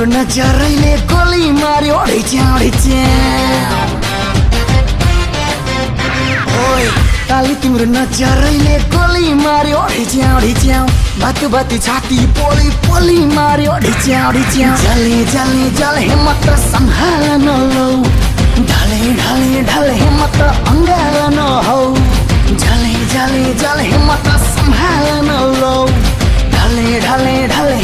तिम्रो नजरैले गोली मार्यो काली तिम्रो नजरैले गोली मार्यो ढिच्याउ बात बाती छाती पोली पोली मार्यो ढिच्याउ ढिच्याउ जले जले जले हिम्मत सम्हाल नलौ ढले ढले ढले हिम्मत अङ्गाल नहौ झले झले झले हिम्मत सम्हाल नलौ ढले ढले ढले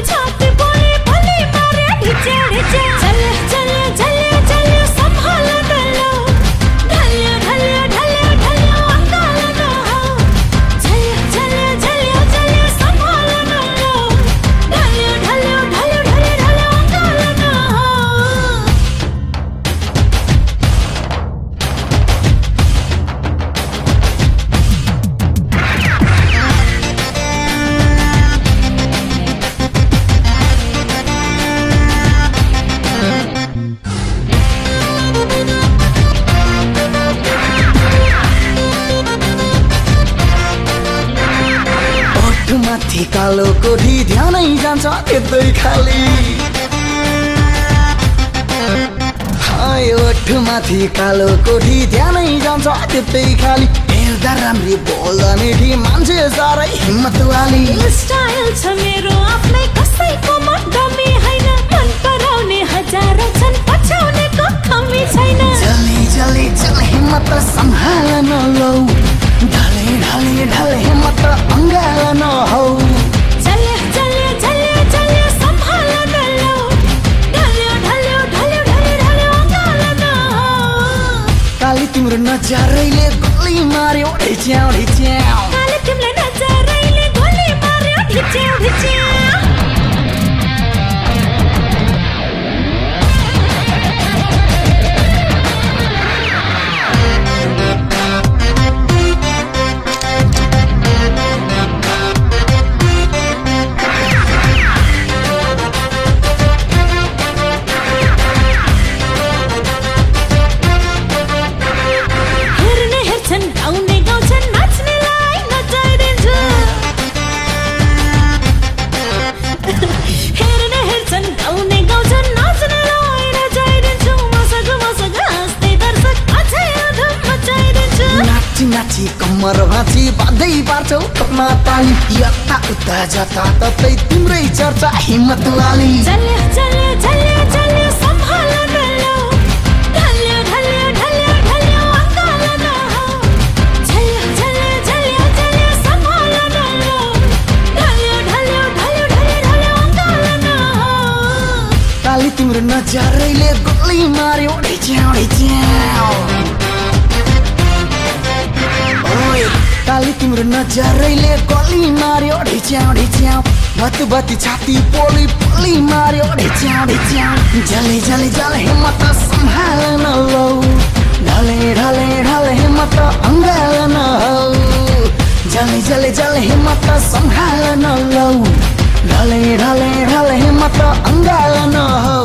भत ओठमाथि कालो कोठी ध्यानै जान्छ त्यतै खाली। हाय ओठमाथि कालो कोठी ध्यानै जान्छ त्यतै खाली। हेर्दा राम्री बोल्दा मिठी मान्छे साह्रै हिम्मत वाली स्टाइल छ मेरो आफ्नै कसैको मडमी होइन। मन पराउने हजारौँ छन् पछ्याउनेको कमी छैन। जले जले जल हिम्मत सम्हाल नलौ ढले ढले ढले हिम्मत अङ्गाल नहौ नजरैले गोली मार्यो ढिच्याउ ढिच्याउ तिमीलाई नजरैले गोली मार्यो ढिच्याउ ढिच्याउ खुसी बाँध्दै बाँड्छौ तपमा ताली यता उता जता ततै तिम्रै चर्चा हिम्मत लाली। तिम्रो नजारैले गोली मार्यो ढिच्याउ ढिच्याउ तिम्रो नजरैले गोली मार्यो ढिच्याउ ढिच्याउ। बत बती छाती पोली पोली मार्यो ढिच्याउ ढिच्याउ। जले जले जले हिम्मत सम्हाल नलौ ढले ढले ढले हिम्मत अङ्गाल नहौ जले जले जले हिम्मत सम्हाल नलौ ढले ढले ढले हिम्मत अङ्गाल नहौ